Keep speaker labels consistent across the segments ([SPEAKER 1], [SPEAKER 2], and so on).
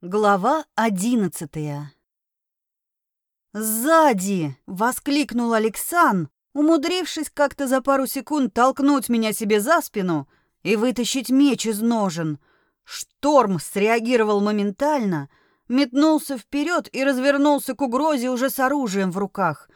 [SPEAKER 1] Глава одиннадцатая «Сзади!» — воскликнул Александр, умудрившись как-то за пару секунд толкнуть меня себе за спину и вытащить меч из ножен. Шторм среагировал моментально, метнулся вперед и развернулся к угрозе уже с оружием в руках.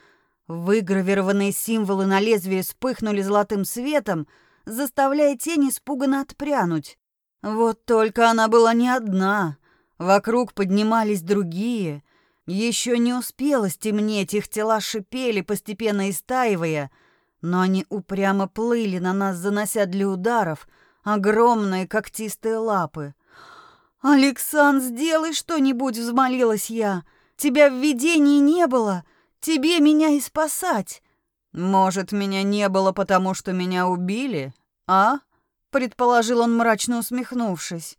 [SPEAKER 1] Выгравированные символы на лезвии вспыхнули золотым светом, заставляя тень испуганно отпрянуть. Вот только она была не одна — Вокруг поднимались другие. Еще не успело стемнеть, их тела шипели, постепенно истаивая, но они упрямо плыли на нас, занося для ударов огромные когтистые лапы. «Александр, сделай что-нибудь!» — взмолилась я. «Тебя в видении не было! Тебе меня и спасать!» «Может, меня не было, потому что меня убили, а?» — предположил он, мрачно усмехнувшись.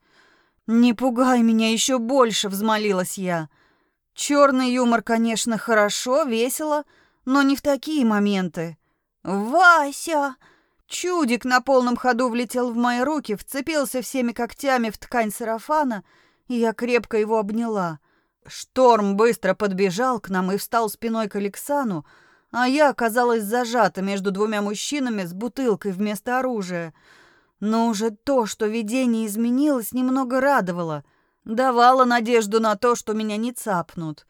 [SPEAKER 1] «Не пугай меня еще больше», — взмолилась я. Черный юмор, конечно, хорошо, весело, но не в такие моменты. «Вася!» Чудик на полном ходу влетел в мои руки, вцепился всеми когтями в ткань сарафана, и я крепко его обняла. Шторм быстро подбежал к нам и встал спиной к Алексану, а я оказалась зажата между двумя мужчинами с бутылкой вместо оружия — но уже то, что видение изменилось, немного радовало, давало надежду на то, что меня не цапнут.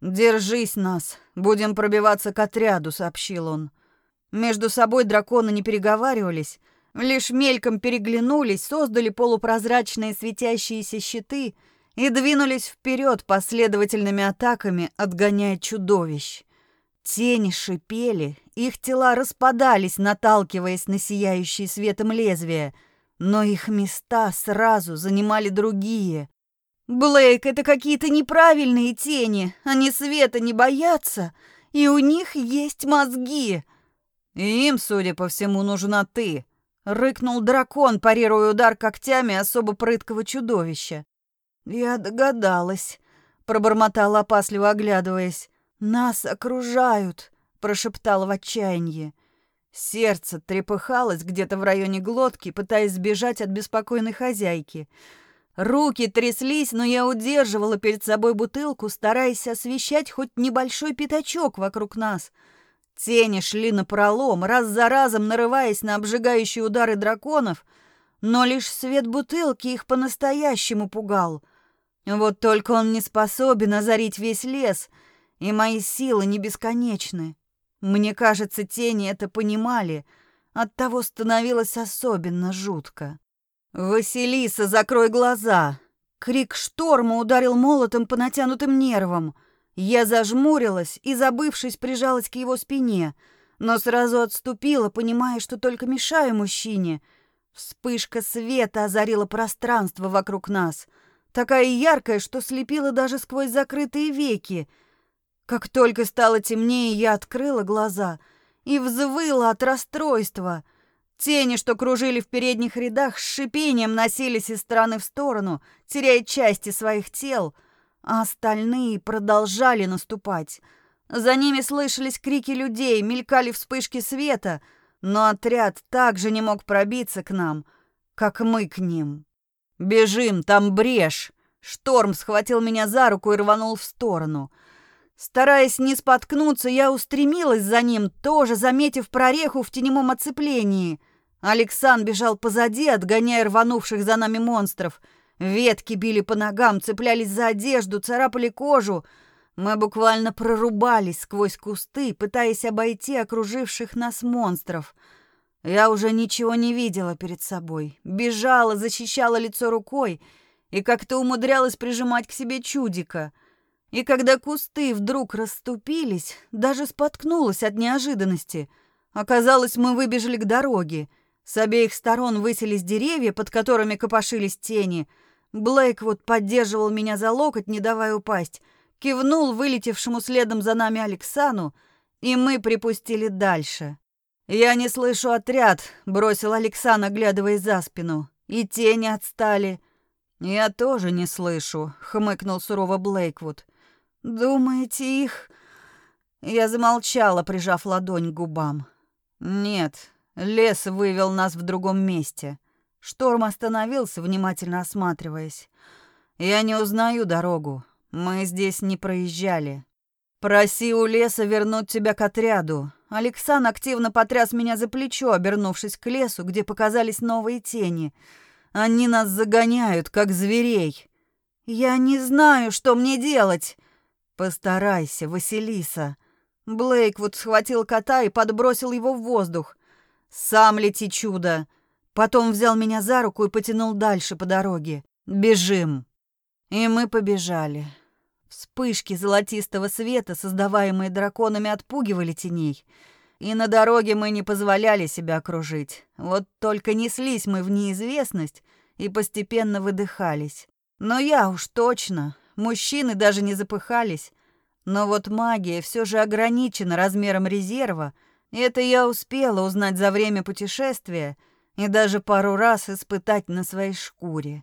[SPEAKER 1] «Держись нас, будем пробиваться к отряду», — сообщил он. Между собой драконы не переговаривались, лишь мельком переглянулись, создали полупрозрачные светящиеся щиты и двинулись вперед последовательными атаками, отгоняя чудовищ. Тени шипели, их тела распадались, наталкиваясь на сияющие светом лезвия, но их места сразу занимали другие. «Блейк, это какие-то неправильные тени, они света не боятся, и у них есть мозги!» «Им, судя по всему, нужна ты!» — рыкнул дракон, парируя удар когтями особо прыткого чудовища. «Я догадалась», — пробормотала опасливо оглядываясь. «Нас окружают», — прошептал в отчаянии. Сердце трепыхалось где-то в районе глотки, пытаясь сбежать от беспокойной хозяйки. Руки тряслись, но я удерживала перед собой бутылку, стараясь освещать хоть небольшой пятачок вокруг нас. Тени шли на пролом, раз за разом нарываясь на обжигающие удары драконов, но лишь свет бутылки их по-настоящему пугал. Вот только он не способен озарить весь лес — и мои силы не бесконечны. Мне кажется, тени это понимали, оттого становилось особенно жутко. «Василиса, закрой глаза!» Крик шторма ударил молотом по натянутым нервам. Я зажмурилась и, забывшись, прижалась к его спине, но сразу отступила, понимая, что только мешаю мужчине. Вспышка света озарила пространство вокруг нас, такая яркая, что слепила даже сквозь закрытые веки — как только стало темнее, я открыла глаза и взвыла от расстройства. Тени, что кружили в передних рядах, с шипением носились из стороны в сторону, теряя части своих тел, а остальные продолжали наступать. За ними слышались крики людей, мелькали вспышки света, но отряд также не мог пробиться к нам, как мы к ним. «Бежим, там брешь!» Шторм схватил меня за руку и рванул в сторону — Стараясь не споткнуться, я устремилась за ним, тоже заметив прореху в теневом оцеплении. Александр бежал позади, отгоняя рванувших за нами монстров. Ветки били по ногам, цеплялись за одежду, царапали кожу. Мы буквально прорубались сквозь кусты, пытаясь обойти окруживших нас монстров. Я уже ничего не видела перед собой. Бежала, защищала лицо рукой и как-то умудрялась прижимать к себе чудика — и когда кусты вдруг расступились, даже споткнулась от неожиданности. Оказалось, мы выбежали к дороге. С обеих сторон высились деревья, под которыми копошились тени. Блейк вот поддерживал меня за локоть, не давая упасть. Кивнул вылетевшему следом за нами Алексану, и мы припустили дальше. «Я не слышу отряд», — бросил Александр, оглядываясь за спину. «И тени отстали». «Я тоже не слышу», — хмыкнул сурово Блейквуд. «Думаете, их...» Я замолчала, прижав ладонь к губам. «Нет, лес вывел нас в другом месте». Шторм остановился, внимательно осматриваясь. Я не узнаю дорогу. Мы здесь не проезжали. Проси у леса вернуть тебя к отряду. Александр активно потряс меня за плечо, обернувшись к лесу, где показались новые тени. Они нас загоняют, как зверей. Я не знаю, что мне делать. Постарайся, Василиса. Блейк вот схватил кота и подбросил его в воздух. Сам лети, чудо. Потом взял меня за руку и потянул дальше по дороге. Бежим. И мы побежали. Вспышки золотистого света, создаваемые драконами, отпугивали теней. И на дороге мы не позволяли себя окружить. Вот только неслись мы в неизвестность и постепенно выдыхались. Но я уж точно. Мужчины даже не запыхались. Но вот магия все же ограничена размером резерва. Это я успела узнать за время путешествия и даже пару раз испытать на своей шкуре.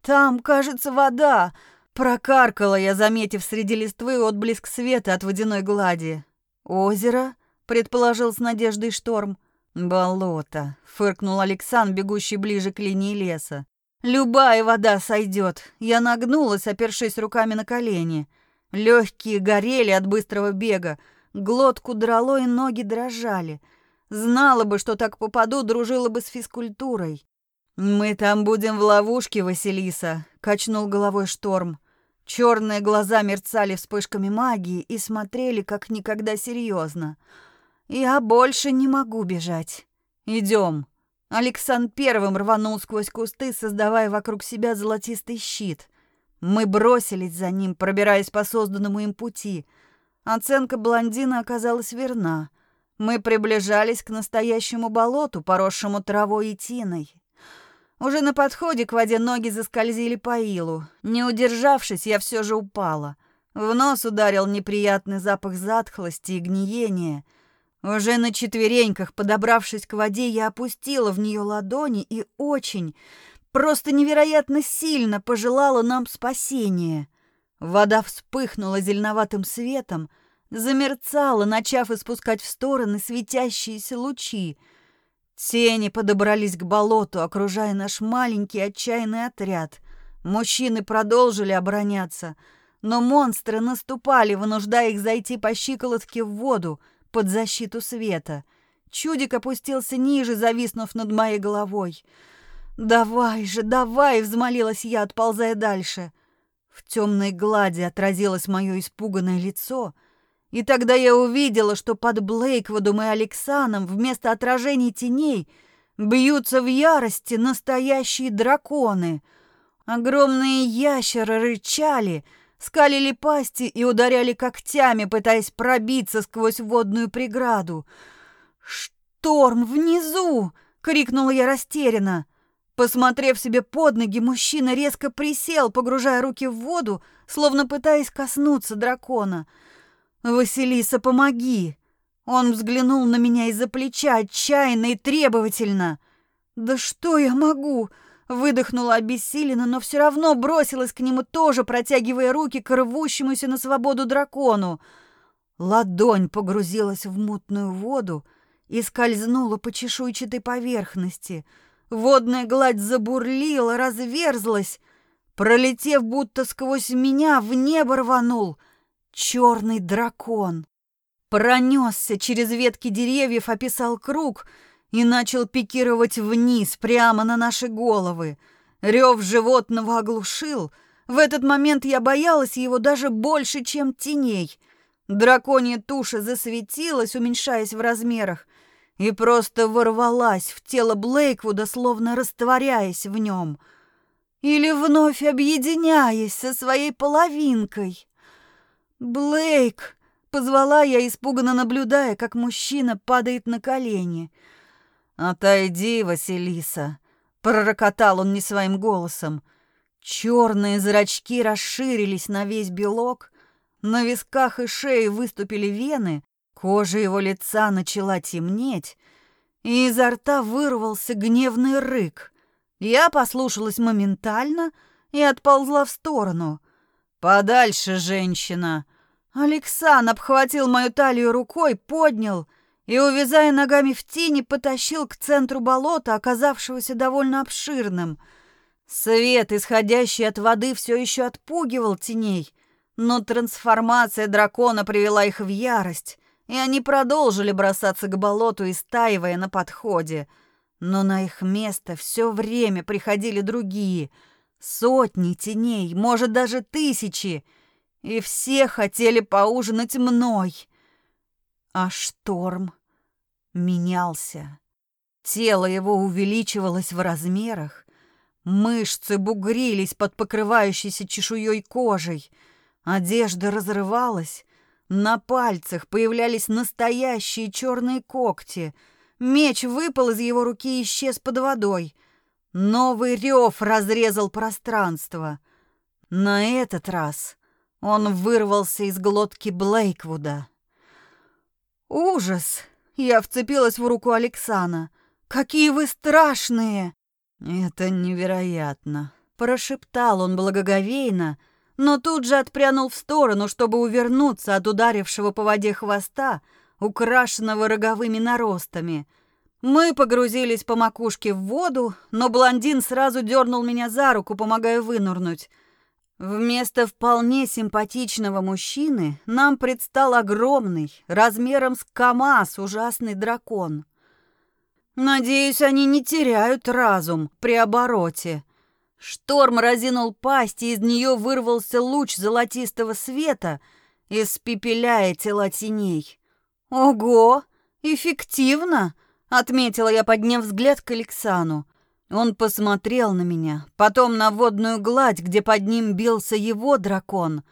[SPEAKER 1] «Там, кажется, вода!» Прокаркала я, заметив среди листвы отблеск света от водяной глади. «Озеро?» — предположил с надеждой Шторм. «Болото», — фыркнул Александр, бегущий ближе к линии леса. «Любая вода сойдет». Я нагнулась, опершись руками на колени. Легкие горели от быстрого бега, глотку драло и ноги дрожали. Знала бы, что так попаду, дружила бы с физкультурой. «Мы там будем в ловушке, Василиса», — качнул головой Шторм. Черные глаза мерцали вспышками магии и смотрели как никогда серьезно. «Я больше не могу бежать. Идем». Александр первым рванул сквозь кусты, создавая вокруг себя золотистый щит. Мы бросились за ним, пробираясь по созданному им пути. Оценка блондина оказалась верна. Мы приближались к настоящему болоту, поросшему травой и тиной. Уже на подходе к воде ноги заскользили по илу. Не удержавшись, я все же упала. В нос ударил неприятный запах затхлости и гниения. Уже на четвереньках, подобравшись к воде, я опустила в нее ладони и очень, просто невероятно сильно пожелала нам спасения. Вода вспыхнула зеленоватым светом, замерцала, начав испускать в стороны светящиеся лучи — Тени подобрались к болоту, окружая наш маленький отчаянный отряд. Мужчины продолжили обороняться, но монстры наступали, вынуждая их зайти по щиколотке в воду под защиту света. Чудик опустился ниже, зависнув над моей головой. «Давай же, давай!» — взмолилась я, отползая дальше. В темной глади отразилось мое испуганное лицо — и тогда я увидела, что под Блейквудом и Алексаном вместо отражений теней бьются в ярости настоящие драконы. Огромные ящеры рычали, скалили пасти и ударяли когтями, пытаясь пробиться сквозь водную преграду. «Шторм внизу!» — крикнула я растерянно. Посмотрев себе под ноги, мужчина резко присел, погружая руки в воду, словно пытаясь коснуться дракона — «Василиса, помоги!» Он взглянул на меня из-за плеча отчаянно и требовательно. «Да что я могу?» Выдохнула обессиленно, но все равно бросилась к нему, тоже протягивая руки к рвущемуся на свободу дракону. Ладонь погрузилась в мутную воду и скользнула по чешуйчатой поверхности. Водная гладь забурлила, разверзлась. Пролетев будто сквозь меня, в небо рванул — Черный дракон пронесся через ветки деревьев, описал круг и начал пикировать вниз, прямо на наши головы. Рев животного оглушил. В этот момент я боялась его даже больше, чем теней. Драконья туша засветилась, уменьшаясь в размерах, и просто ворвалась в тело Блейквуда, словно растворяясь в нем. Или вновь объединяясь со своей половинкой. «Блейк!» — позвала я, испуганно наблюдая, как мужчина падает на колени. «Отойди, Василиса!» — пророкотал он не своим голосом. Черные зрачки расширились на весь белок, на висках и шее выступили вены, кожа его лица начала темнеть, и изо рта вырвался гневный рык. Я послушалась моментально и отползла в сторону. «Подальше, женщина!» Александр обхватил мою талию рукой, поднял и, увязая ногами в тени, потащил к центру болота, оказавшегося довольно обширным. Свет, исходящий от воды, все еще отпугивал теней, но трансформация дракона привела их в ярость, и они продолжили бросаться к болоту, истаивая на подходе. Но на их место все время приходили другие, сотни теней, может, даже тысячи, и все хотели поужинать мной. А шторм менялся. Тело его увеличивалось в размерах, мышцы бугрились под покрывающейся чешуей кожей, одежда разрывалась, на пальцах появлялись настоящие черные когти, меч выпал из его руки и исчез под водой. Новый рев разрезал пространство. На этот раз он вырвался из глотки Блейквуда. Ужас! Я вцепилась в руку Алексана. «Какие вы страшные!» «Это невероятно!» Прошептал он благоговейно, но тут же отпрянул в сторону, чтобы увернуться от ударившего по воде хвоста, украшенного роговыми наростами. Мы погрузились по макушке в воду, но блондин сразу дернул меня за руку, помогая вынырнуть. Вместо вполне симпатичного мужчины нам предстал огромный, размером с КамАЗ, ужасный дракон. Надеюсь, они не теряют разум при обороте. Шторм разинул пасть, и из нее вырвался луч золотистого света, испепеляя тела теней. «Ого! Эффективно!» — отметила я, подняв взгляд к Алексану. Он посмотрел на меня, потом на водную гладь, где под ним бился его дракон.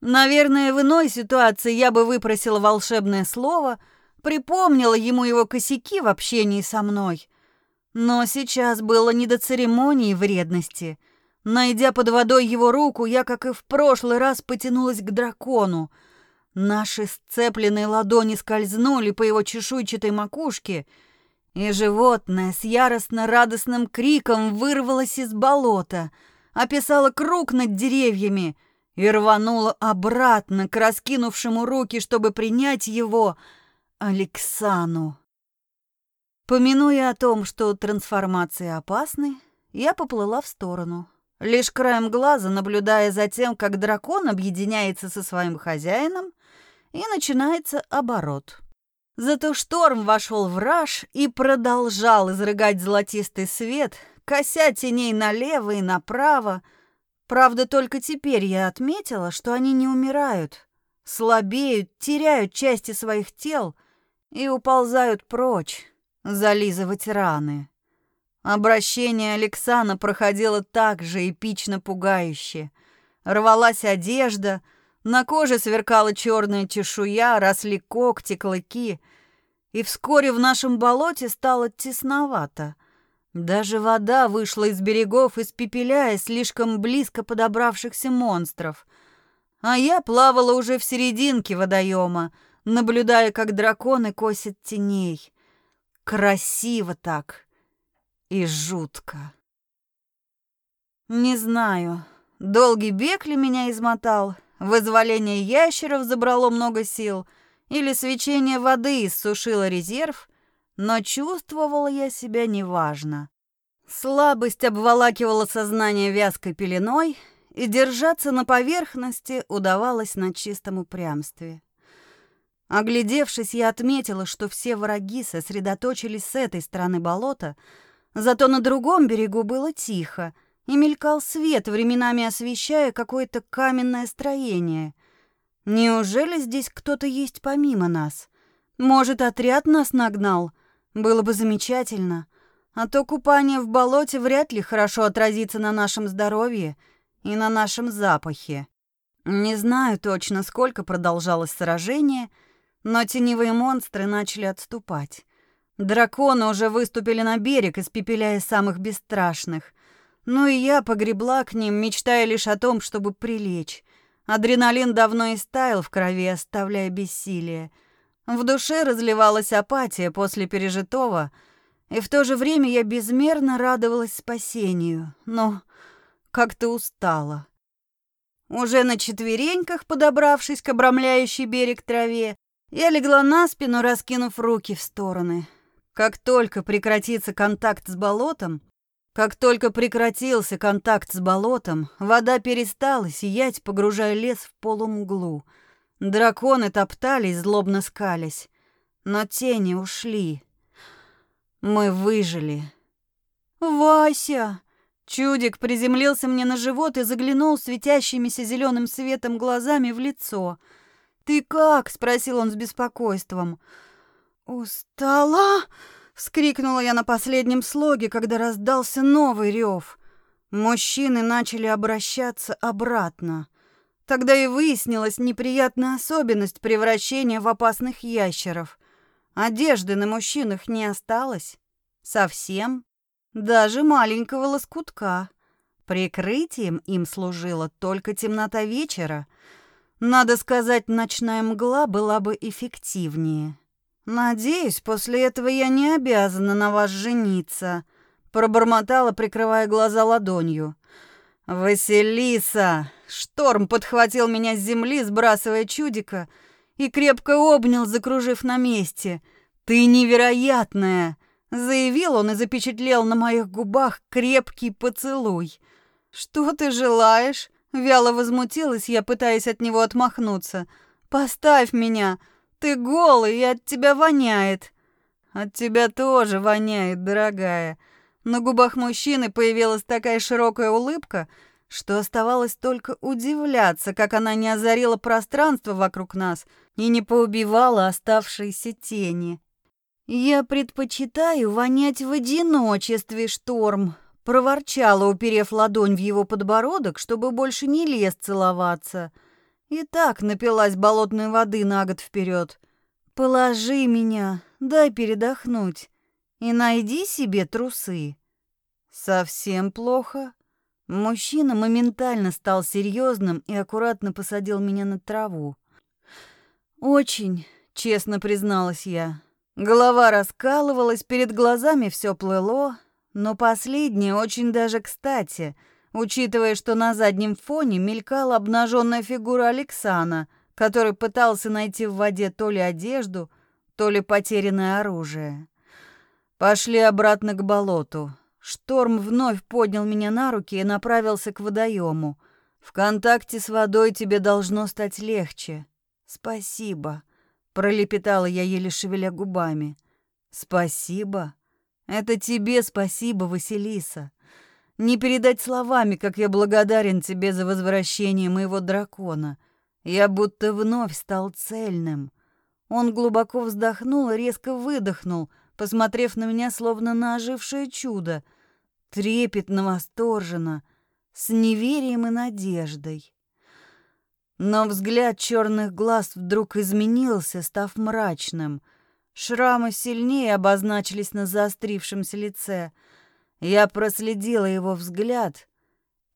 [SPEAKER 1] Наверное, в иной ситуации я бы выпросила волшебное слово, припомнила ему его косяки в общении со мной. Но сейчас было не до церемонии вредности. Найдя под водой его руку, я, как и в прошлый раз, потянулась к дракону. Наши сцепленные ладони скользнули по его чешуйчатой макушке — и животное с яростно-радостным криком вырвалось из болота, описало круг над деревьями и рвануло обратно к раскинувшему руки, чтобы принять его Алексану. Помянуя о том, что трансформации опасны, я поплыла в сторону, лишь краем глаза наблюдая за тем, как дракон объединяется со своим хозяином, и начинается оборот. Зато шторм вошел в раж и продолжал изрыгать золотистый свет, кося теней налево и направо. Правда, только теперь я отметила, что они не умирают, слабеют, теряют части своих тел и уползают прочь, зализывать раны. Обращение Алексана проходило так же эпично пугающе. Рвалась одежда — на коже сверкала черная чешуя, росли когти, клыки. И вскоре в нашем болоте стало тесновато. Даже вода вышла из берегов, испепеляя слишком близко подобравшихся монстров. А я плавала уже в серединке водоема, наблюдая, как драконы косят теней. Красиво так и жутко. Не знаю, долгий бег ли меня измотал, Вызволение ящеров забрало много сил, или свечение воды иссушило резерв, но чувствовала я себя неважно. Слабость обволакивала сознание вязкой пеленой, и держаться на поверхности удавалось на чистом упрямстве. Оглядевшись, я отметила, что все враги сосредоточились с этой стороны болота, зато на другом берегу было тихо — и мелькал свет, временами освещая какое-то каменное строение. Неужели здесь кто-то есть помимо нас? Может, отряд нас нагнал? Было бы замечательно. А то купание в болоте вряд ли хорошо отразится на нашем здоровье и на нашем запахе. Не знаю точно, сколько продолжалось сражение, но теневые монстры начали отступать. Драконы уже выступили на берег, испепеляя самых бесстрашных — ну и я погребла к ним, мечтая лишь о том, чтобы прилечь. Адреналин давно истаял в крови, оставляя бессилие. В душе разливалась апатия после пережитого, и в то же время я безмерно радовалась спасению, но как-то устала. Уже на четвереньках, подобравшись к обрамляющей берег траве, я легла на спину, раскинув руки в стороны. Как только прекратится контакт с болотом, Как только прекратился контакт с болотом, вода перестала сиять, погружая лес в полумглу. Драконы топтались, злобно скались, но тени ушли. Мы выжили. «Вася!» Чудик приземлился мне на живот и заглянул светящимися зеленым светом глазами в лицо. «Ты как?» — спросил он с беспокойством. «Устала?» — вскрикнула я на последнем слоге, когда раздался новый рев. Мужчины начали обращаться обратно. Тогда и выяснилась неприятная особенность превращения в опасных ящеров. Одежды на мужчинах не осталось. Совсем. Даже маленького лоскутка. Прикрытием им служила только темнота вечера. Надо сказать, ночная мгла была бы эффективнее. Надеюсь, после этого я не обязана на вас жениться, пробормотала, прикрывая глаза ладонью. Василиса, шторм подхватил меня с земли, сбрасывая чудика, и крепко обнял, закружив на месте. Ты невероятная, заявил он и запечатлел на моих губах крепкий поцелуй. Что ты желаешь? Вяло возмутилась я, пытаясь от него отмахнуться. Поставь меня. Ты голый, и от тебя воняет. От тебя тоже воняет, дорогая. На губах мужчины появилась такая широкая улыбка, что оставалось только удивляться, как она не озарила пространство вокруг нас и не поубивала оставшиеся тени. «Я предпочитаю вонять в одиночестве, Шторм», — проворчала, уперев ладонь в его подбородок, чтобы больше не лез целоваться. И так напилась болотной воды на год вперед. «Положи меня, дай передохнуть, и найди себе трусы». «Совсем плохо?» Мужчина моментально стал серьезным и аккуратно посадил меня на траву. «Очень», — честно призналась я. Голова раскалывалась, перед глазами все плыло, но последнее очень даже кстати, учитывая, что на заднем фоне мелькала обнаженная фигура Алексана, который пытался найти в воде то ли одежду, то ли потерянное оружие. Пошли обратно к болоту. Шторм вновь поднял меня на руки и направился к водоему. В контакте с водой тебе должно стать легче. Спасибо пролепетала я, еле шевеля губами. Спасибо. Это тебе спасибо, Василиса. Не передать словами, как я благодарен тебе за возвращение моего дракона. Я будто вновь стал цельным. Он глубоко вздохнул и резко выдохнул, посмотрев на меня словно на ожившее чудо, трепетно, восторженно, с неверием и надеждой. Но взгляд черных глаз вдруг изменился, став мрачным. Шрамы сильнее обозначились на заострившемся лице. Я проследила его взгляд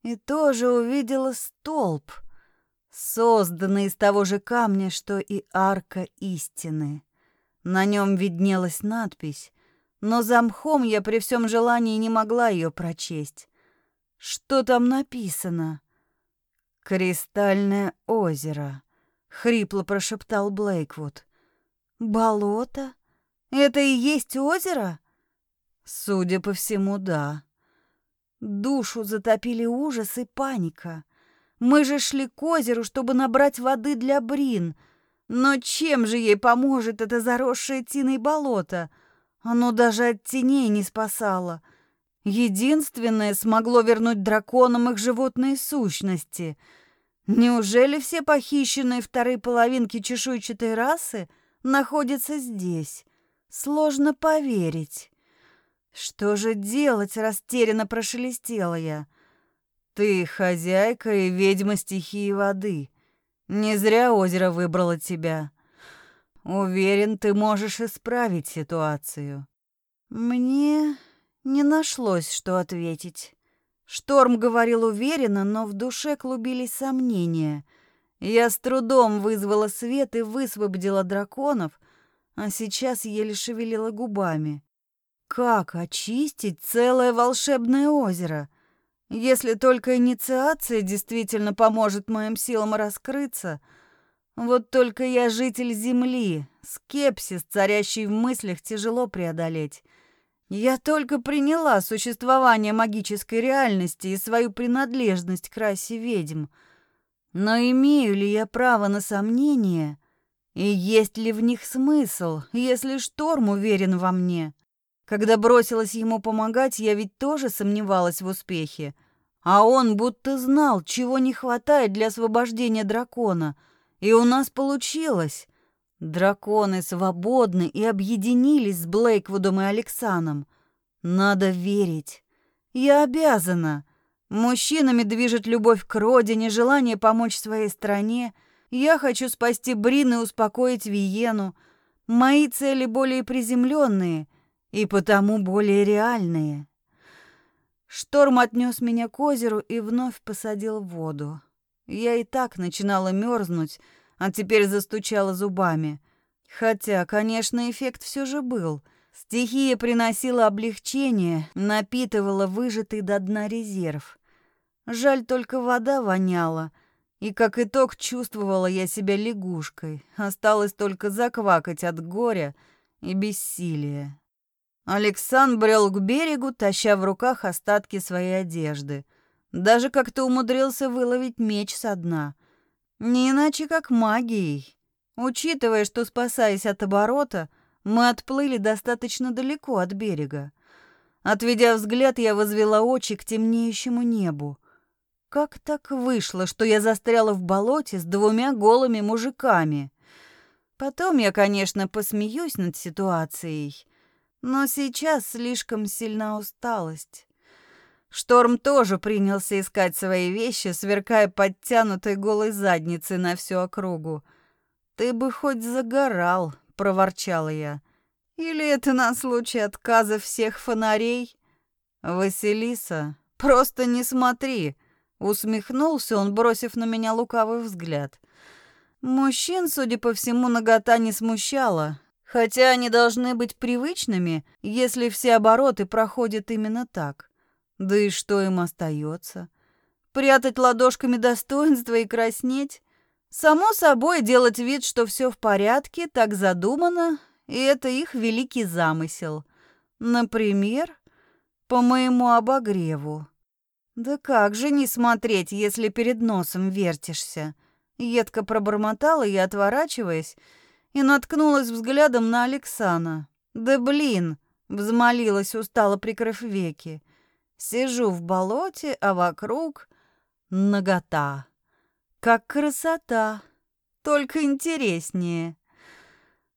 [SPEAKER 1] и тоже увидела столб, созданный из того же камня, что и арка истины. На нем виднелась надпись, но за мхом я при всем желании не могла ее прочесть. Что там написано? «Кристальное озеро», — хрипло прошептал Блейквуд. «Болото? Это и есть озеро?» «Судя по всему, да». Душу затопили ужас и паника. Мы же шли к озеру, чтобы набрать воды для Брин. Но чем же ей поможет это заросшее тиной болото? Оно даже от теней не спасало. Единственное смогло вернуть драконам их животные сущности — Неужели все похищенные вторые половинки чешуйчатой расы находятся здесь? Сложно поверить. Что же делать, растерянно прошелестела я. Ты хозяйка и ведьма стихии воды. Не зря озеро выбрало тебя. Уверен, ты можешь исправить ситуацию. Мне не нашлось, что ответить. Шторм говорил уверенно, но в душе клубились сомнения. Я с трудом вызвала свет и высвободила драконов, а сейчас еле шевелила губами. Как очистить целое волшебное озеро? Если только инициация действительно поможет моим силам раскрыться. Вот только я житель Земли, скепсис, царящий в мыслях, тяжело преодолеть. Я только приняла существование магической реальности и свою принадлежность к расе ведьм. Но имею ли я право на сомнение? И есть ли в них смысл, если Шторм уверен во мне? Когда бросилась ему помогать, я ведь тоже сомневалась в успехе. А он будто знал, чего не хватает для освобождения дракона. И у нас получилось. Драконы свободны и объединились с Блейквудом и Алексаном. Надо верить. Я обязана. Мужчинами движет любовь к родине, желание помочь своей стране. Я хочу спасти Брин и успокоить Виену. Мои цели более приземленные и потому более реальные. Шторм отнес меня к озеру и вновь посадил в воду. Я и так начинала мерзнуть, а теперь застучала зубами. Хотя, конечно, эффект все же был. Стихия приносила облегчение, напитывала выжатый до дна резерв. Жаль, только вода воняла, и как итог чувствовала я себя лягушкой. Осталось только заквакать от горя и бессилия. Александр брел к берегу, таща в руках остатки своей одежды. Даже как-то умудрился выловить меч со дна. Не иначе, как магией. Учитывая, что, спасаясь от оборота, мы отплыли достаточно далеко от берега. Отведя взгляд, я возвела очи к темнеющему небу. Как так вышло, что я застряла в болоте с двумя голыми мужиками? Потом я, конечно, посмеюсь над ситуацией, но сейчас слишком сильна усталость. Шторм тоже принялся искать свои вещи, сверкая подтянутой голой задницей на всю округу. «Ты бы хоть загорал», — проворчала я. «Или это на случай отказа всех фонарей?» «Василиса, просто не смотри», — усмехнулся он, бросив на меня лукавый взгляд. Мужчин, судя по всему, нагота не смущала, хотя они должны быть привычными, если все обороты проходят именно так. Да и что им остается? Прятать ладошками достоинства и краснеть? Само собой, делать вид, что все в порядке, так задумано, и это их великий замысел. Например, по моему обогреву. Да как же не смотреть, если перед носом вертишься? Едко пробормотала я, отворачиваясь, и наткнулась взглядом на Алексана. «Да блин!» — взмолилась, устало прикрыв веки. Сижу в болоте, а вокруг нагота. Как красота, только интереснее.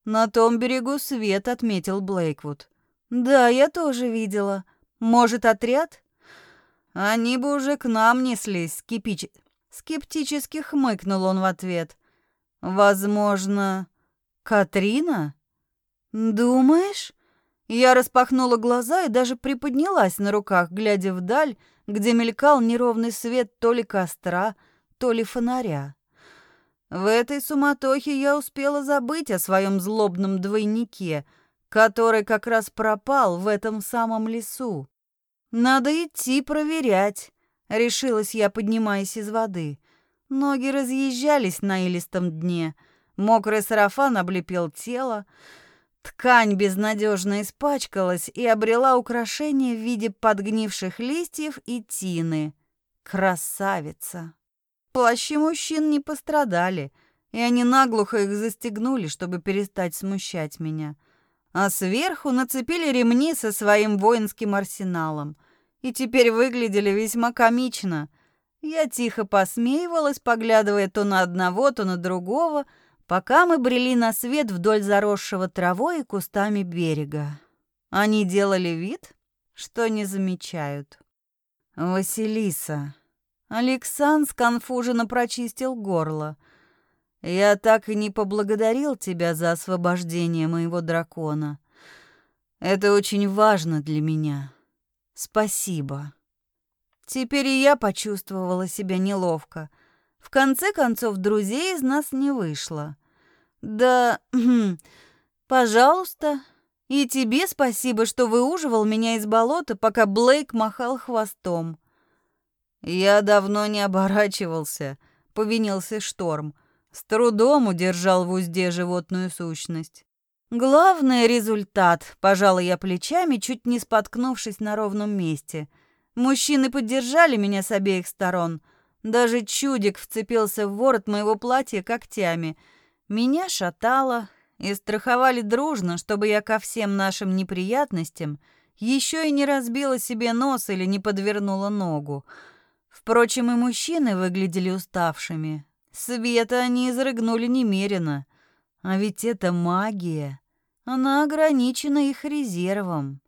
[SPEAKER 1] На том берегу свет, отметил Блейквуд. Да, я тоже видела. Может, отряд? Они бы уже к нам неслись, скипич... Скептически хмыкнул он в ответ. Возможно, Катрина? Думаешь? Я распахнула глаза и даже приподнялась на руках, глядя вдаль, где мелькал неровный свет то ли костра, то ли фонаря. В этой суматохе я успела забыть о своем злобном двойнике, который как раз пропал в этом самом лесу. Надо идти проверять, решилась я, поднимаясь из воды. Ноги разъезжались на илистом дне, мокрый сарафан облепил тело, Ткань безнадежно испачкалась и обрела украшение в виде подгнивших листьев и тины. Красавица! Плащи мужчин не пострадали, и они наглухо их застегнули, чтобы перестать смущать меня. А сверху нацепили ремни со своим воинским арсеналом. И теперь выглядели весьма комично. Я тихо посмеивалась, поглядывая то на одного, то на другого — пока мы брели на свет вдоль заросшего травой и кустами берега. Они делали вид, что не замечают. «Василиса!» Александр сконфуженно прочистил горло. «Я так и не поблагодарил тебя за освобождение моего дракона. Это очень важно для меня. Спасибо». Теперь и я почувствовала себя неловко. В конце концов, друзей из нас не вышло. Да, пожалуйста. И тебе спасибо, что выуживал меня из болота, пока Блейк махал хвостом. Я давно не оборачивался, повинился Шторм. С трудом удержал в узде животную сущность. Главный результат, пожала я плечами, чуть не споткнувшись на ровном месте. Мужчины поддержали меня с обеих сторон. Даже чудик вцепился в ворот моего платья когтями. Меня шатало, и страховали дружно, чтобы я ко всем нашим неприятностям еще и не разбила себе нос или не подвернула ногу. Впрочем, и мужчины выглядели уставшими. Света они изрыгнули немерено. А ведь это магия. Она ограничена их резервом.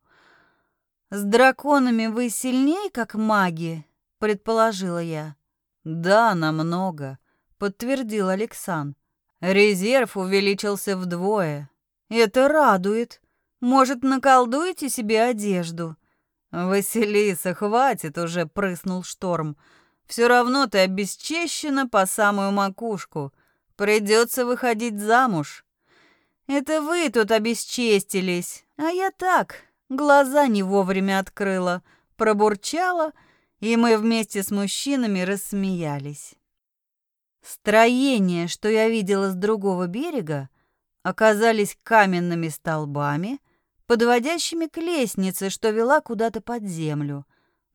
[SPEAKER 1] «С драконами вы сильнее, как маги?» — предположила я. «Да, намного», — подтвердил Александр. Резерв увеличился вдвое. Это радует. Может, наколдуете себе одежду? Василиса, хватит уже, прыснул шторм. Все равно ты обесчещена по самую макушку. Придется выходить замуж. Это вы тут обесчестились, а я так, глаза не вовремя открыла, пробурчала, и мы вместе с мужчинами рассмеялись. Строения, что я видела с другого берега, оказались каменными столбами, подводящими к лестнице, что вела куда-то под землю.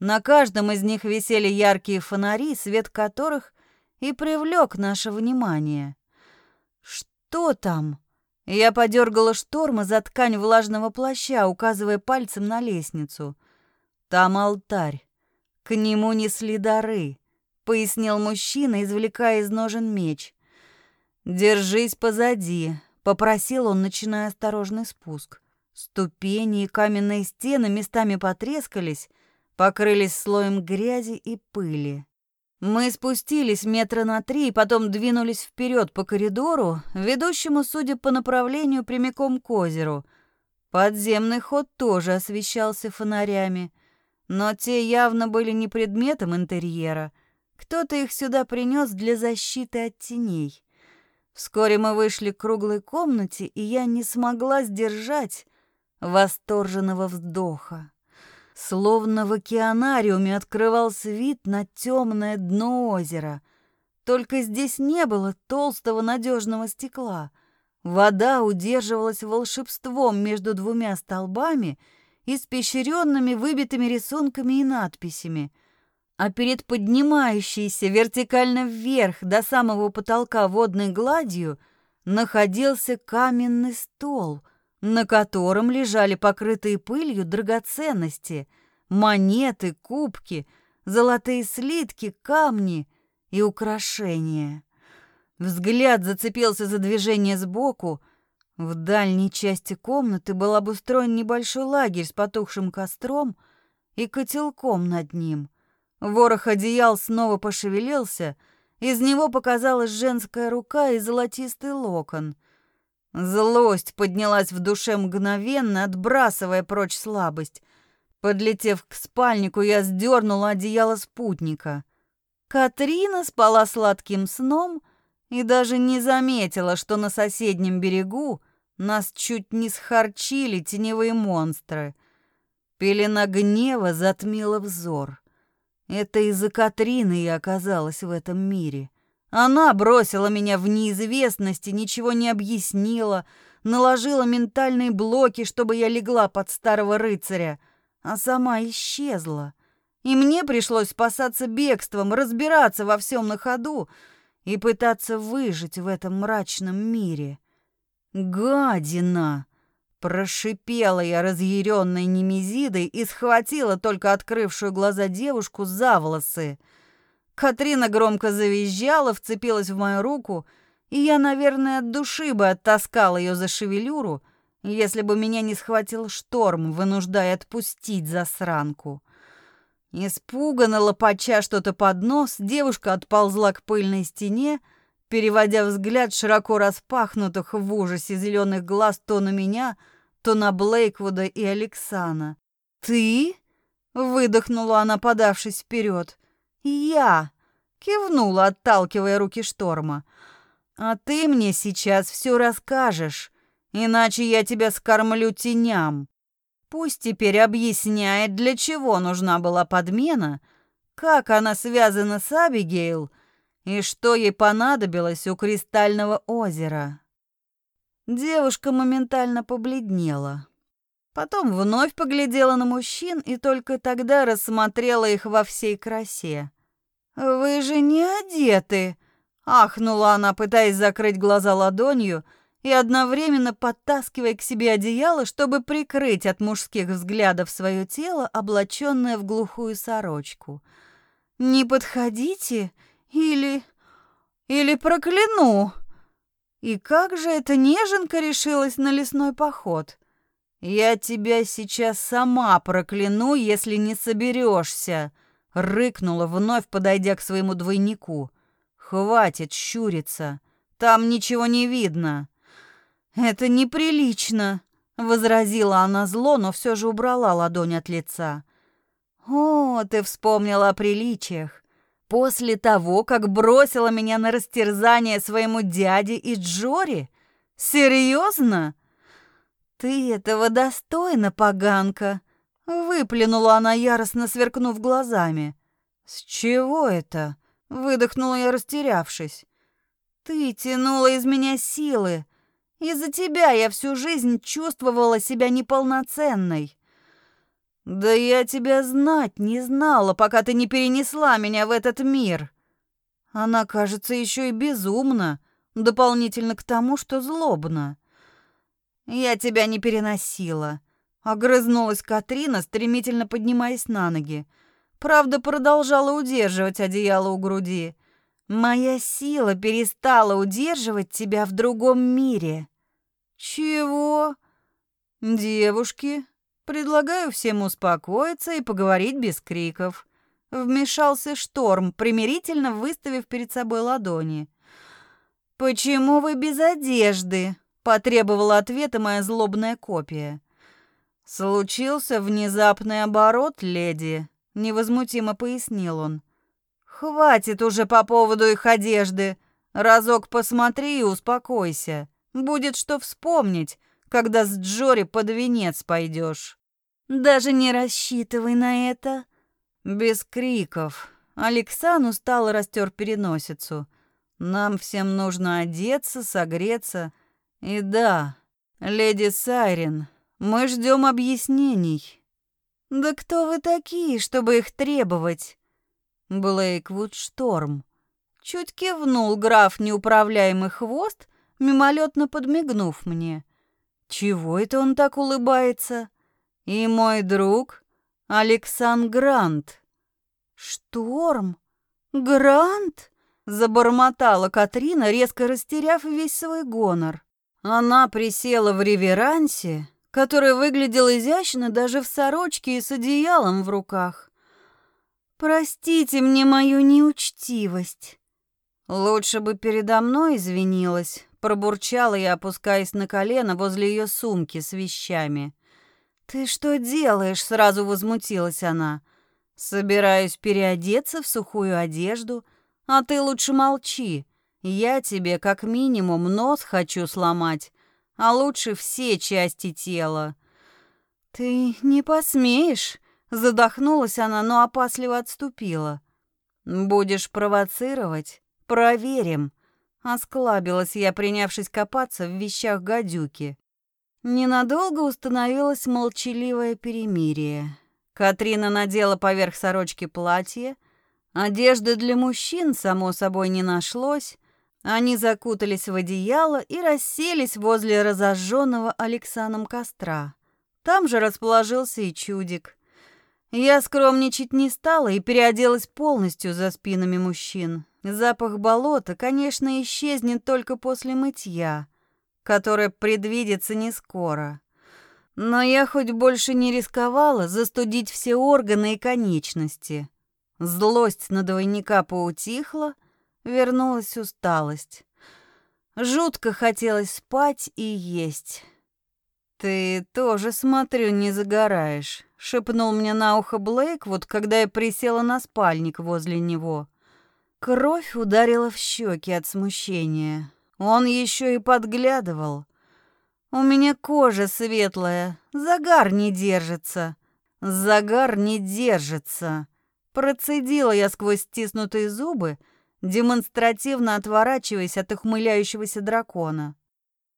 [SPEAKER 1] На каждом из них висели яркие фонари, свет которых и привлек наше внимание. «Что там?» Я подергала шторма за ткань влажного плаща, указывая пальцем на лестницу. «Там алтарь. К нему несли дары пояснил мужчина, извлекая из ножен меч. Держись позади, попросил он, начиная осторожный спуск. Ступени и каменные стены местами потрескались, покрылись слоем грязи и пыли. Мы спустились метра на три и потом двинулись вперед по коридору, ведущему, судя по направлению, прямиком к озеру. Подземный ход тоже освещался фонарями, но те явно были не предметом интерьера — кто-то их сюда принес для защиты от теней. Вскоре мы вышли к круглой комнате, и я не смогла сдержать восторженного вздоха. Словно в океанариуме открывался вид на темное дно озера. Только здесь не было толстого надежного стекла. Вода удерживалась волшебством между двумя столбами, испещренными выбитыми рисунками и надписями — а перед поднимающейся вертикально вверх до самого потолка водной гладью находился каменный стол, на котором лежали покрытые пылью драгоценности, монеты, кубки, золотые слитки, камни и украшения. Взгляд зацепился за движение сбоку. В дальней части комнаты был обустроен небольшой лагерь с потухшим костром и котелком над ним — Ворох одеял снова пошевелился, из него показалась женская рука и золотистый локон. Злость поднялась в душе мгновенно, отбрасывая прочь слабость. Подлетев к спальнику, я сдернула одеяло спутника. Катрина спала сладким сном и даже не заметила, что на соседнем берегу нас чуть не схарчили теневые монстры. Пелена гнева затмила взор. Это из-за Катрины я оказалась в этом мире. Она бросила меня в неизвестность и ничего не объяснила, наложила ментальные блоки, чтобы я легла под старого рыцаря, а сама исчезла. И мне пришлось спасаться бегством, разбираться во всем на ходу и пытаться выжить в этом мрачном мире. Гадина! Прошипела я разъяренной немезидой и схватила только открывшую глаза девушку за волосы. Катрина громко завизжала, вцепилась в мою руку, и я, наверное, от души бы оттаскала ее за шевелюру, если бы меня не схватил шторм, вынуждая отпустить засранку. Испуганно лопача что-то под нос, девушка отползла к пыльной стене, переводя взгляд широко распахнутых в ужасе зеленых глаз то на меня, то на Блейквуда и Алексана. «Ты?» — выдохнула она, подавшись вперед. «Я!» — кивнула, отталкивая руки шторма. «А ты мне сейчас все расскажешь, иначе я тебя скормлю теням. Пусть теперь объясняет, для чего нужна была подмена, как она связана с Абигейл и что ей понадобилось у Кристального озера. Девушка моментально побледнела. Потом вновь поглядела на мужчин и только тогда рассмотрела их во всей красе. «Вы же не одеты!» — ахнула она, пытаясь закрыть глаза ладонью и одновременно подтаскивая к себе одеяло, чтобы прикрыть от мужских взглядов свое тело, облаченное в глухую сорочку. «Не подходите или... или прокляну!» И как же эта неженка решилась на лесной поход? «Я тебя сейчас сама прокляну, если не соберешься!» — рыкнула, вновь подойдя к своему двойнику. «Хватит щуриться, там ничего не видно». «Это неприлично», — возразила она зло, но все же убрала ладонь от лица. «О, ты вспомнила о приличиях. После того, как бросила меня на растерзание своему дяде и Джори? Серьезно?» «Ты этого достойна, поганка!» — выплюнула она, яростно сверкнув глазами. «С чего это?» — выдохнула я, растерявшись. «Ты тянула из меня силы. Из-за тебя я всю жизнь чувствовала себя неполноценной». «Да я тебя знать не знала, пока ты не перенесла меня в этот мир». Она, кажется, еще и безумна, дополнительно к тому, что злобна. «Я тебя не переносила», — огрызнулась Катрина, стремительно поднимаясь на ноги. Правда, продолжала удерживать одеяло у груди. «Моя сила перестала удерживать тебя в другом мире». «Чего?» «Девушки, предлагаю всем успокоиться и поговорить без криков». Вмешался шторм, примирительно выставив перед собой ладони. «Почему вы без одежды?» Потребовала ответа моя злобная копия. Случился внезапный оборот, леди, невозмутимо пояснил он. Хватит уже по поводу их одежды. Разок посмотри и успокойся. Будет что вспомнить, когда с Джори под венец пойдешь. Даже не рассчитывай на это. Без криков. Алексан устало растер переносицу. Нам всем нужно одеться, согреться и да, леди Сайрин, мы ждем объяснений. Да кто вы такие, чтобы их требовать? Блейквуд Шторм. Чуть кивнул граф неуправляемый хвост, мимолетно подмигнув мне. Чего это он так улыбается? И мой друг Александр Грант. Шторм? Грант? Забормотала Катрина, резко растеряв весь свой гонор. Она присела в реверансе, который выглядел изящно даже в сорочке и с одеялом в руках. «Простите мне мою неучтивость». «Лучше бы передо мной извинилась», — пробурчала я, опускаясь на колено возле ее сумки с вещами. «Ты что делаешь?» — сразу возмутилась она. «Собираюсь переодеться в сухую одежду, а ты лучше молчи. Я тебе как минимум нос хочу сломать, а лучше все части тела. Ты не посмеешь, задохнулась она, но опасливо отступила. Будешь провоцировать? Проверим. Осклабилась я, принявшись копаться в вещах гадюки. Ненадолго установилось молчаливое перемирие. Катрина надела поверх сорочки платье. Одежды для мужчин, само собой, не нашлось. Они закутались в одеяло и расселись возле разожженного Александром костра. Там же расположился и чудик. Я скромничать не стала и переоделась полностью за спинами мужчин. Запах болота, конечно, исчезнет только после мытья, которое предвидится не скоро. Но я хоть больше не рисковала застудить все органы и конечности. Злость на двойника поутихла — вернулась усталость. Жутко хотелось спать и есть. «Ты тоже, смотрю, не загораешь», — шепнул мне на ухо Блейк, вот когда я присела на спальник возле него. Кровь ударила в щеки от смущения. Он еще и подглядывал. «У меня кожа светлая, загар не держится. Загар не держится». Процедила я сквозь стиснутые зубы, демонстративно отворачиваясь от ухмыляющегося дракона.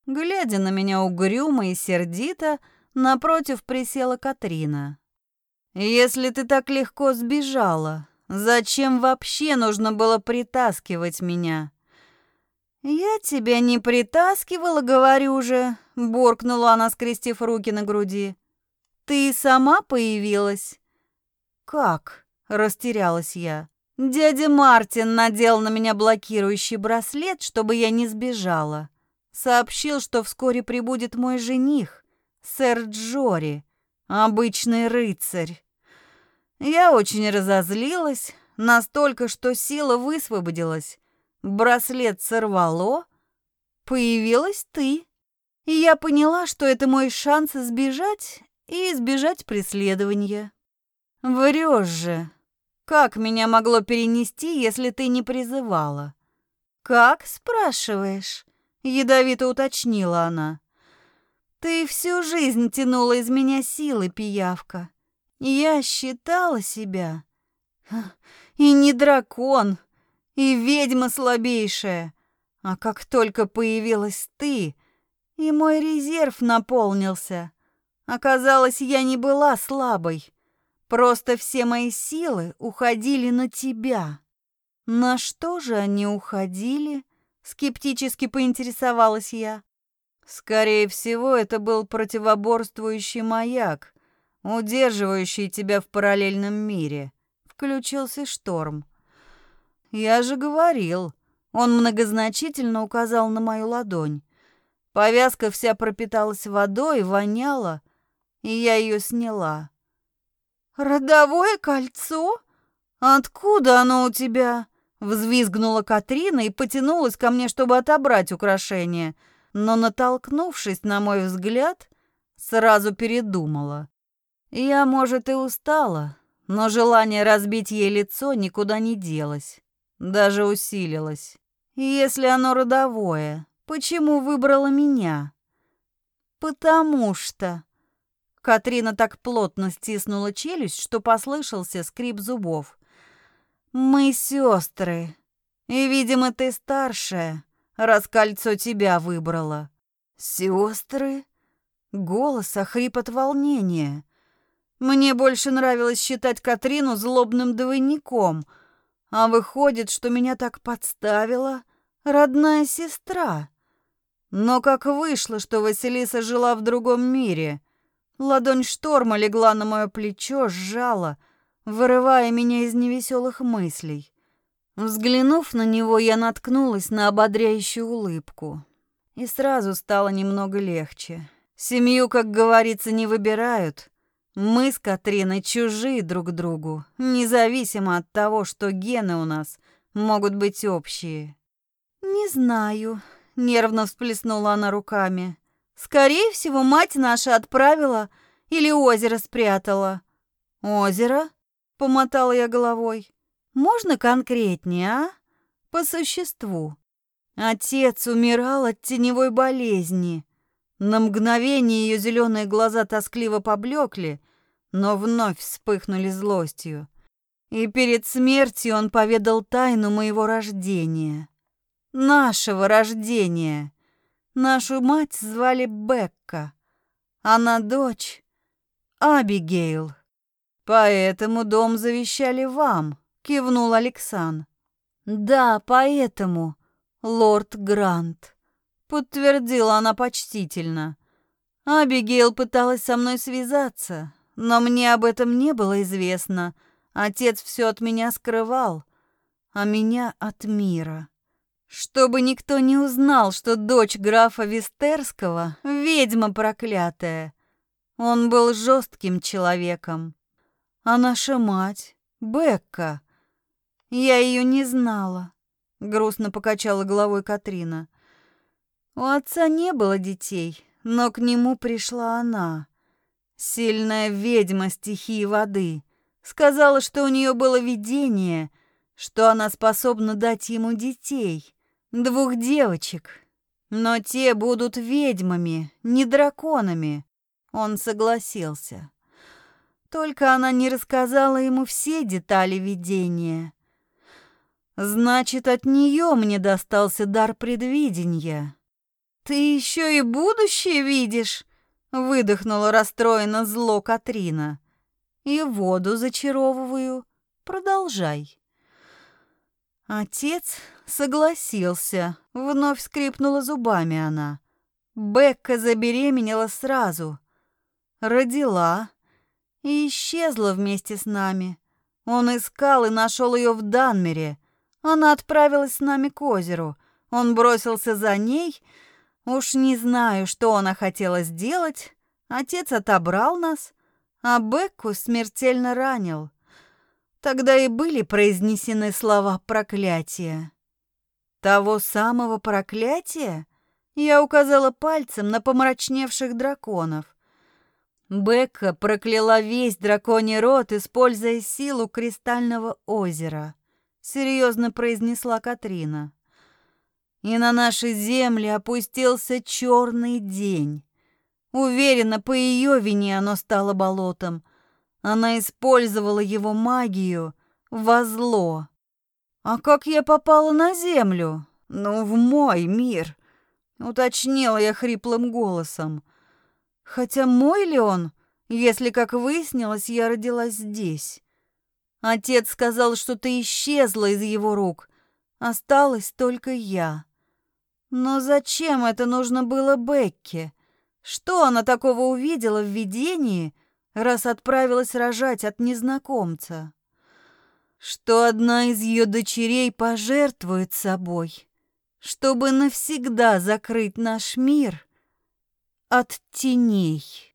[SPEAKER 1] Глядя на меня угрюмо и сердито, напротив присела Катрина. «Если ты так легко сбежала, зачем вообще нужно было притаскивать меня?» «Я тебя не притаскивала, говорю же», — буркнула она, скрестив руки на груди. «Ты сама появилась?» «Как?» — растерялась я. «Дядя Мартин надел на меня блокирующий браслет, чтобы я не сбежала. Сообщил, что вскоре прибудет мой жених, сэр Джори, обычный рыцарь. Я очень разозлилась, настолько, что сила высвободилась. Браслет сорвало, появилась ты. И я поняла, что это мой шанс сбежать и избежать преследования. Врешь же. Как меня могло перенести, если ты не призывала? Как, спрашиваешь? Ядовито уточнила она. Ты всю жизнь тянула из меня силы, пиявка. Я считала себя. И не дракон, и ведьма слабейшая. А как только появилась ты, и мой резерв наполнился, оказалось, я не была слабой. Просто все мои силы уходили на тебя. На что же они уходили? Скептически поинтересовалась я. Скорее всего, это был противоборствующий маяк, удерживающий тебя в параллельном мире. Включился шторм. Я же говорил. Он многозначительно указал на мою ладонь. Повязка вся пропиталась водой, воняла, и я ее сняла. «Родовое кольцо? Откуда оно у тебя?» Взвизгнула Катрина и потянулась ко мне, чтобы отобрать украшение, но, натолкнувшись на мой взгляд, сразу передумала. Я, может, и устала, но желание разбить ей лицо никуда не делось даже усилилось. Если оно родовое, почему выбрала меня? Потому что... Катрина так плотно стиснула челюсть, что послышался скрип зубов. Мы сестры, и, видимо, ты старшая, раз кольцо тебя выбрала. Сестры? Голос охрип от волнения. Мне больше нравилось считать Катрину злобным двойником — а выходит, что меня так подставила родная сестра. Но как вышло, что Василиса жила в другом мире? Ладонь шторма легла на мое плечо, сжала, вырывая меня из невеселых мыслей. Взглянув на него, я наткнулась на ободряющую улыбку. И сразу стало немного легче. Семью, как говорится, не выбирают, мы с Катриной чужие друг другу, независимо от того, что гены у нас могут быть общие. Не знаю, нервно всплеснула она руками. Скорее всего, мать наша отправила или озеро спрятала. Озеро? Помотала я головой. Можно конкретнее, а? По существу. Отец умирал от теневой болезни. На мгновение ее зеленые глаза тоскливо поблекли, но вновь вспыхнули злостью. И перед смертью он поведал тайну моего рождения. Нашего рождения. Нашу мать звали Бекка. Она дочь Абигейл. Поэтому дом завещали вам, кивнул Александр. Да, поэтому, лорд Грант, подтвердила она почтительно. Абигейл пыталась со мной связаться, но мне об этом не было известно. Отец все от меня скрывал, а меня от мира. Чтобы никто не узнал, что дочь графа Вистерского — ведьма проклятая. Он был жестким человеком. А наша мать, Бекка, я ее не знала. Грустно покачала головой Катрина. У отца не было детей, но к нему пришла она. Сильная ведьма стихии воды. Сказала, что у нее было видение, что она способна дать ему детей, двух девочек. Но те будут ведьмами, не драконами. Он согласился. Только она не рассказала ему все детали видения. Значит, от нее мне достался дар предвидения. Ты еще и будущее видишь? Выдохнула расстроенно зло Катрина. И воду зачаровываю. Продолжай. Отец согласился. Вновь скрипнула зубами она. Бекка забеременела сразу. Родила и исчезла вместе с нами. Он искал и нашел ее в Данмере. Она отправилась с нами к озеру. Он бросился за ней. Уж не знаю, что она хотела сделать. Отец отобрал нас, а Бекку смертельно ранил. Тогда и были произнесены слова проклятия. Того самого проклятия я указала пальцем на помрачневших драконов. Бекка прокляла весь драконий род, используя силу кристального озера, серьезно произнесла Катрина. И на наши земли опустился черный день. Уверена, по ее вине оно стало болотом. Она использовала его магию во зло. А как я попала на землю? Ну, в мой мир, уточнила я хриплым голосом. Хотя мой ли он, если, как выяснилось, я родилась здесь? Отец сказал, что ты исчезла из его рук. Осталась только я. Но зачем это нужно было Бекке? Что она такого увидела в видении, раз отправилась рожать от незнакомца? Что одна из ее дочерей пожертвует собой, чтобы навсегда закрыть наш мир — от теней.